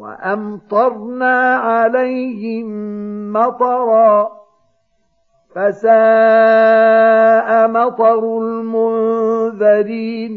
وأمطرنا عليهم مطرا فساء مطر المنذرين